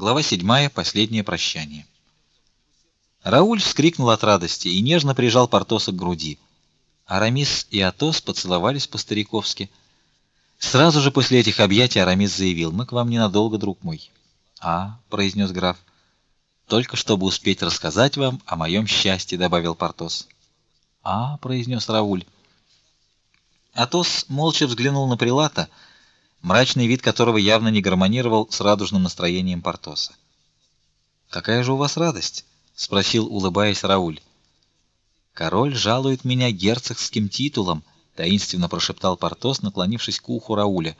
Глава 7. Последнее прощание. Рауль вскрикнул от радости и нежно прижал Портоса к груди. Арамис и Атос поцеловались по-стариковски. Сразу же после этих объятий Арамис заявил: "Мы к вам ненадолго, друг мой". "А", произнес граф. "Только чтобы успеть рассказать вам о моем счастье", добавил Портос. "А", произнес Рауль. Атос молча взглянул на прилата мрачный вид которого явно не гармонировал с радужным настроением Портоса. "Какая же у вас радость?" спросил, улыбаясь Рауль. "Король жалует меня герцогским титулом", таинственно прошептал Портос, наклонившись к уху Рауля.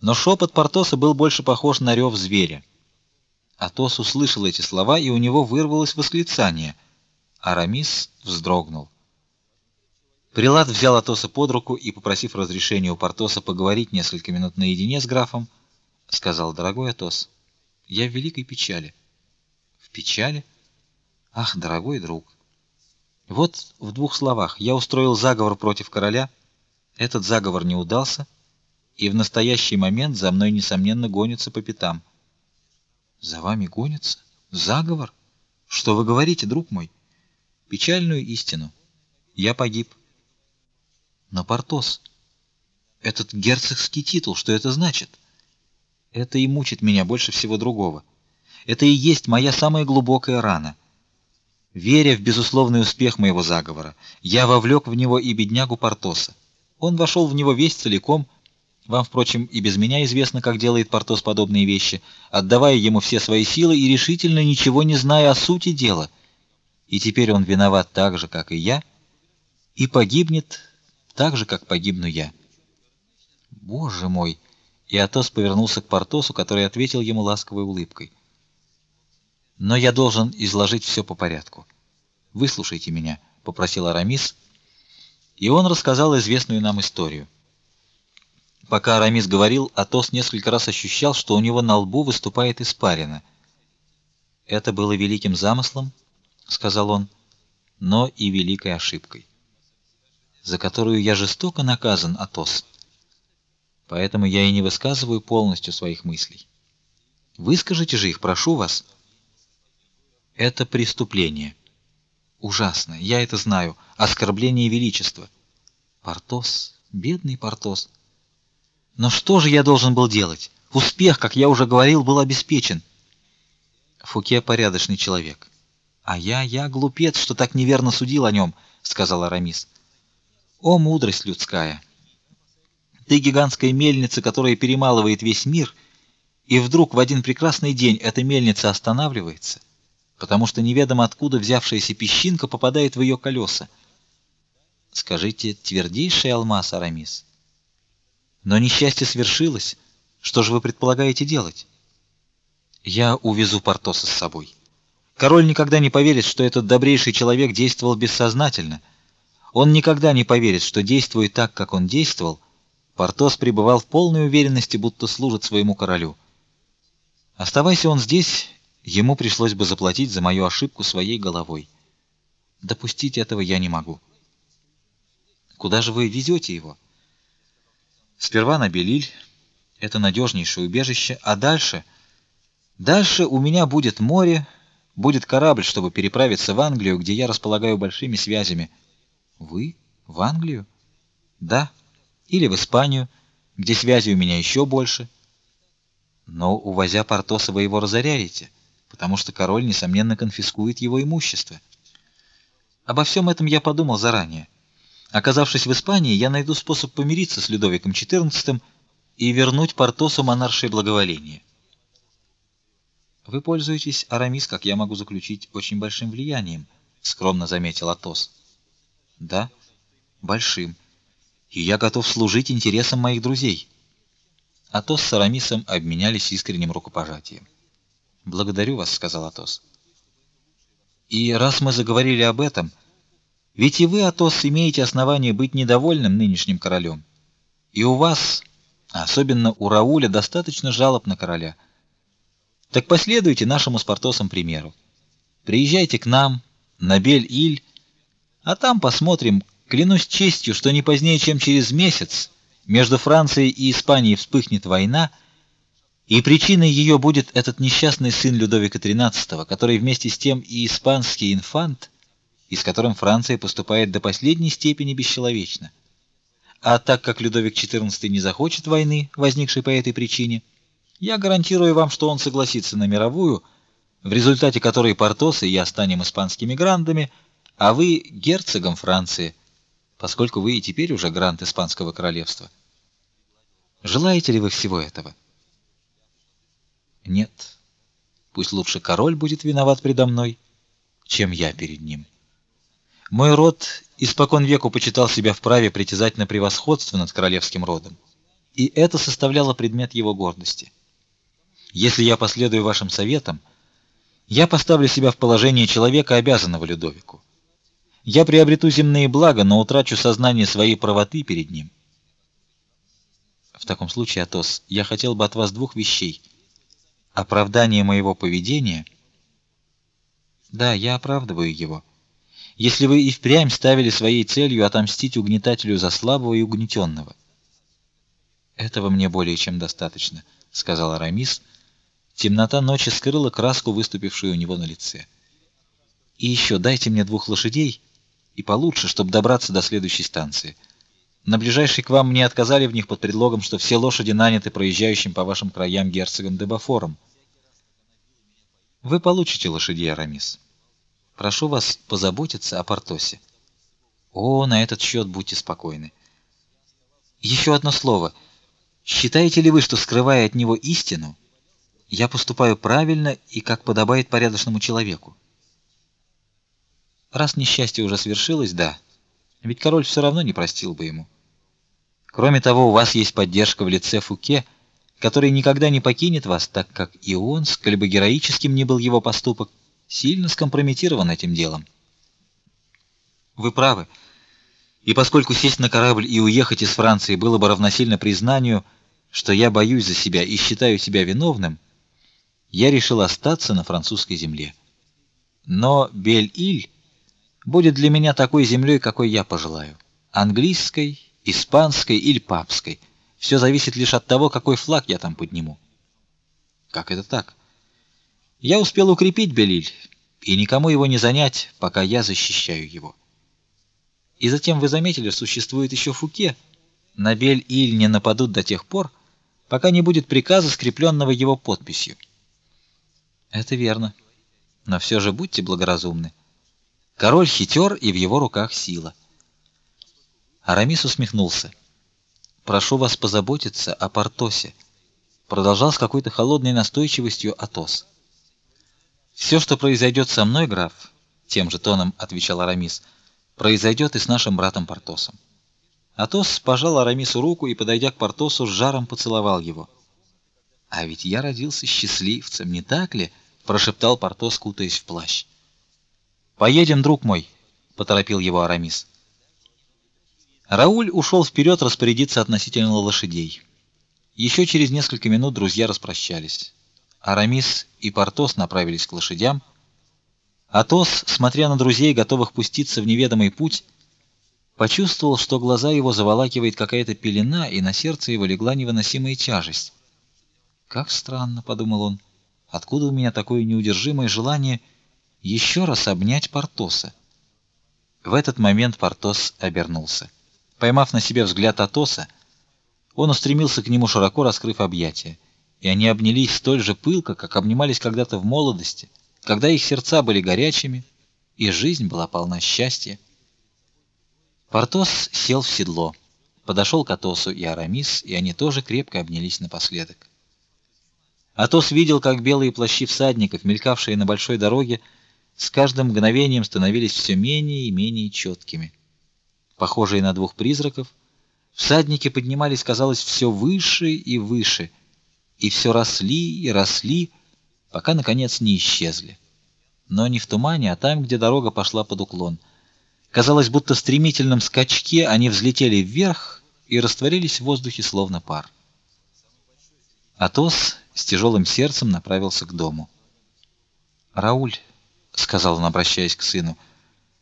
Но шепот Портоса был больше похож на рев зверя. Атос услышал эти слова, и у него вырвалось восклицание. Арамис вздрогнул. Прилад взял Атоса под руку и, попросив разрешения у Портоса поговорить несколько минут наедине с графом, сказал: "Дорогой Атос, я в великой печали". "В печали? Ах, дорогой друг. Вот в двух словах: я устроил заговор против короля. Этот заговор не удался, и в настоящий момент за мной несомненно гонятся по пятам". "За вами гонятся? Заговор? Что вы говорите, друг мой?" "Печальную истину. Я погиб. Но Портос, этот герцогский титул, что это значит? Это и мучит меня больше всего другого. Это и есть моя самая глубокая рана. Веря в безусловный успех моего заговора, я вовлек в него и беднягу Портоса. Он вошел в него весь целиком. Вам, впрочем, и без меня известно, как делает Портос подобные вещи, отдавая ему все свои силы и решительно ничего не зная о сути дела. И теперь он виноват так же, как и я, и погибнет так же, как погибну я. Боже мой! И Атос повернулся к Портосу, который ответил ему ласковой улыбкой. Но я должен изложить все по порядку. Выслушайте меня, попросил Арамис, и он рассказал известную нам историю. Пока Арамис говорил, Атос несколько раз ощущал, что у него на лбу выступает испарина. Это было великим замыслом, сказал он, но и великой ошибкой за которую я жестоко наказан, Атос. Поэтому я и не высказываю полностью своих мыслей. Выскажите же их, прошу вас. Это преступление. Ужасно, я это знаю, оскорбление величества. Портос, бедный Портос. Но что же я должен был делать? Успех, как я уже говорил, был обеспечен. Фуке порядочный человек. А я, я глупец, что так неверно судил о нем, сказал Арамис. О мудрость людская! Ты гигантская мельница, которая перемалывает весь мир, и вдруг в один прекрасный день эта мельница останавливается, потому что неведомо откуда взявшаяся песчинка попадает в ее колеса. Скажите, твердейший алмаз, Арамис. Но несчастье свершилось. Что же вы предполагаете делать? Я увезу Портоса с собой. Король никогда не поверит, что этот добрейший человек действовал бессознательно. Он никогда не поверит, что действуя так, как он действовал, Портос пребывал в полной уверенности, будто служит своему королю. Оставайся он здесь, ему пришлось бы заплатить за мою ошибку своей головой. Допустить этого я не могу. Куда же вы везете его? Сперва на Белиль, это надежнейшее убежище, а дальше дальше у меня будет море, будет корабль, чтобы переправиться в Англию, где я располагаю большими связями. Вы в Англию? Да, или в Испанию, где связи у меня еще больше. Но увозя Портоса вы его разоряете, потому что король несомненно конфискует его имущество. Обо всем этом я подумал заранее. Оказавшись в Испании, я найду способ помириться с Людовиком XIV и вернуть Портосу монаршее благоволение. Вы пользуетесь Арамис, как я могу заключить, очень большим влиянием, скромно заметил Атос. Да, большим. И я готов служить интересам моих друзей. Атос с Арамисом обменялись искренним рукопожатием. Благодарю вас, сказал Атос. И раз мы заговорили об этом, ведь и вы, Атос, имеете основание быть недовольным нынешним королем. И у вас, особенно у Рауля, достаточно жалоб на короля. Так последуйте нашему с Портосом примеру. Приезжайте к нам на Бель-Иль а там посмотрим. Клянусь честью, что не позднее, чем через месяц между Францией и Испанией вспыхнет война, И причиной ее будет этот несчастный сын Людовика XIII, который вместе с тем и испанский инфант, и с которым Франция поступает до последней степени бесчеловечно. А так как Людовик XIV не захочет войны, возникшей по этой причине, я гарантирую вам, что он согласится на мировую, в результате которой Портос и я станем испанскими грандами, а вы герцогом Франции, поскольку вы и теперь уже грант испанского королевства. Желаете ли вы всего этого? Нет. Пусть лучше король будет виноват предо мной, чем я перед ним. Мой род испокон веку почитал себя вправе притязать на превосходство над королевским родом, и это составляло предмет его гордости. Если я последую вашим советам, я поставлю себя в положение человека, обязанного Людовику. Я приобрету земные блага, но утрачу сознание своей правоты перед ним. В таком случае, Атос, я хотел бы от вас двух вещей: оправдание моего поведения. Да, я оправдываю его. Если вы и впрямь ставили своей целью отомстить угнетателю за слабого и угнетенного. Этого мне более чем достаточно, сказал Арамис Темнота ночи скрыла краску, выступившую у него на лице. И еще дайте мне двух лошадей и получше, чтобы добраться до следующей станции. На ближайшей к вам мне отказали в них под предлогом, что все лошади наняты проезжающим по вашим краям герцогом де Бафором. Вы получите лошадей, Арамис. Прошу вас позаботиться о Портосе. О, на этот счет будьте спокойны. Еще одно слово. Считаете ли вы, что скрывая от него истину, я поступаю правильно и как подобает порядочному человеку. Раз несчастье уже свершилось, да. Ведь король все равно не простил бы ему. Кроме того, у вас есть поддержка в лице Фуке, который никогда не покинет вас, так как и он, сколь бы героическим ни был его поступок, сильно скомпрометирован этим делом. Вы правы. И поскольку сесть на корабль и уехать из Франции было бы равносильно признанию, что я боюсь за себя и считаю себя виновным, я решил остаться на французской земле. Но Бель-Иль будет для меня такой землей, какой я пожелаю: английской, испанской или папской. Все зависит лишь от того, какой флаг я там подниму. Как это так? Я успел укрепить Бель-Иль, и никому его не занять, пока я защищаю его. И затем вы заметили, существует еще Фуке. На Бель-Иль не нападут до тех пор, пока не будет приказа, скрепленного его подписью. Это верно. Но все же будьте благоразумны. Король хитер, и в его руках сила. Арамис усмехнулся. Прошу вас позаботиться о Портосе, продолжал с какой-то холодной настойчивостью Атос. Все, что произойдет со мной, граф, тем же тоном отвечал Арамис, произойдет и с нашим братом Портосом. Атос пожал Арамису руку и, подойдя к Портосу, с жаром поцеловал его. А ведь я родился счастливцем, не так ли? прошептал Портос, кутаясь в плащ. Поедем, друг мой, поторопил его Арамис. Рауль ушел вперед распорядиться относительно лошадей. Еще через несколько минут друзья распрощались. Арамис и Портос направились к лошадям. Атос, смотря на друзей, готовых пуститься в неведомый путь, почувствовал, что глаза его заволакивает какая-то пелена, и на сердце его легла невыносимая тяжесть. Как странно, подумал он. Откуда у меня такое неудержимое желание еще раз обнять Портоса? В этот момент Портос обернулся. Поймав на себе взгляд Атоса, он устремился к нему широко раскрыв объятия, и они обнялись столь же пылко, как обнимались когда-то в молодости, когда их сердца были горячими и жизнь была полна счастья. Портос сел в седло, подошел к Атосу и Арамис, и они тоже крепко обнялись напоследок. Атос видел, как белые плащи всадников, мелькавшие на большой дороге, с каждым мгновением становились все менее и менее четкими. Похожие на двух призраков, всадники поднимались, казалось, все выше и выше, и все росли и росли, пока наконец не исчезли. Но не в тумане, а там, где дорога пошла под уклон. Казалось, будто в стремительном скачке они взлетели вверх и растворились в воздухе словно пар. Атос с тяжелым сердцем направился к дому. "Рауль", сказал он, обращаясь к сыну.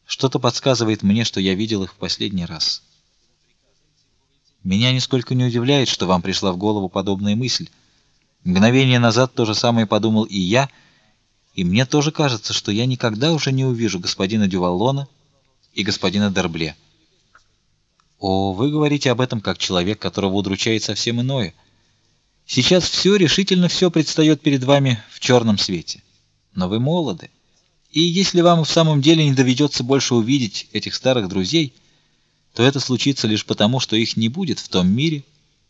"Что-то подсказывает мне, что я видел их в последний раз. Меня нисколько не удивляет, что вам пришла в голову подобная мысль. Мгновение назад то же самое подумал и я, и мне тоже кажется, что я никогда уже не увижу господина Дюваллона и господина Дербле. О, вы говорите об этом как человек, которого удручает совсем иное. Сейчас все решительно все предстает перед вами в черном свете. Но вы молоды. И если вам в самом деле не доведется больше увидеть этих старых друзей, то это случится лишь потому, что их не будет в том мире,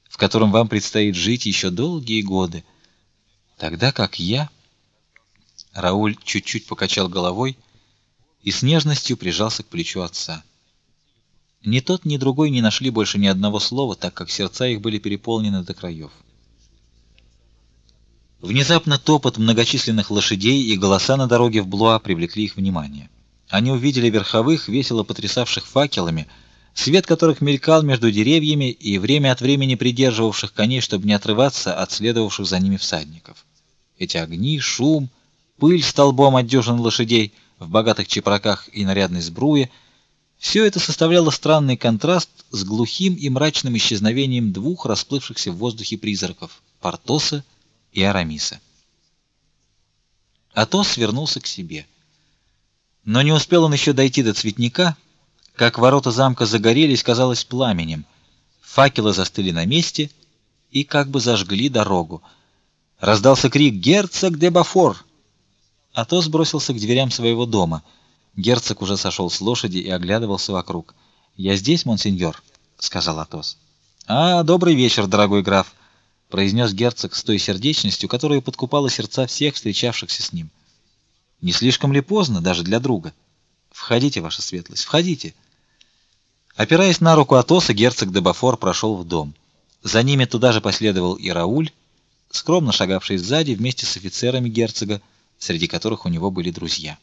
в котором вам предстоит жить еще долгие годы. Тогда как я, Рауль чуть-чуть покачал головой и с нежностью прижался к плечу отца. Ни тот, ни другой не нашли больше ни одного слова, так как сердца их были переполнены до краев. Внезапно топот многочисленных лошадей и голоса на дороге в Блуа привлекли их внимание. Они увидели верховых, весело потрясавших факелами, свет которых мелькал между деревьями и время от времени придерживавших коней, чтобы не отрываться от следовавших за ними всадников. Эти огни, шум, пыль столбом от лошадей в богатых чепраках и нарядной сбруе все это составляло странный контраст с глухим и мрачным исчезновением двух расплывшихся в воздухе призраков Портоса и Арамиса. Атос вернулся к себе. Но не успел он еще дойти до цветника, как ворота замка загорелись, казалось, пламенем. Факелы застыли на месте и как бы зажгли дорогу. Раздался крик: "Герцог де Бафор!" Атос бросился к дверям своего дома. Герцог уже сошел с лошади и оглядывался вокруг. "Я здесь, монсеньор", сказал Атос. "А, добрый вечер, дорогой граф", произнес герцог с той сердечностью, которая подкупала сердца всех встречавшихся с ним. Не слишком ли поздно даже для друга? Входите, ваша светлость, входите. Опираясь на руку Атоса, герцог де Бафор прошел в дом. За ними туда же последовал и Рауль, скромно шагавший сзади вместе с офицерами герцога, среди которых у него были друзья.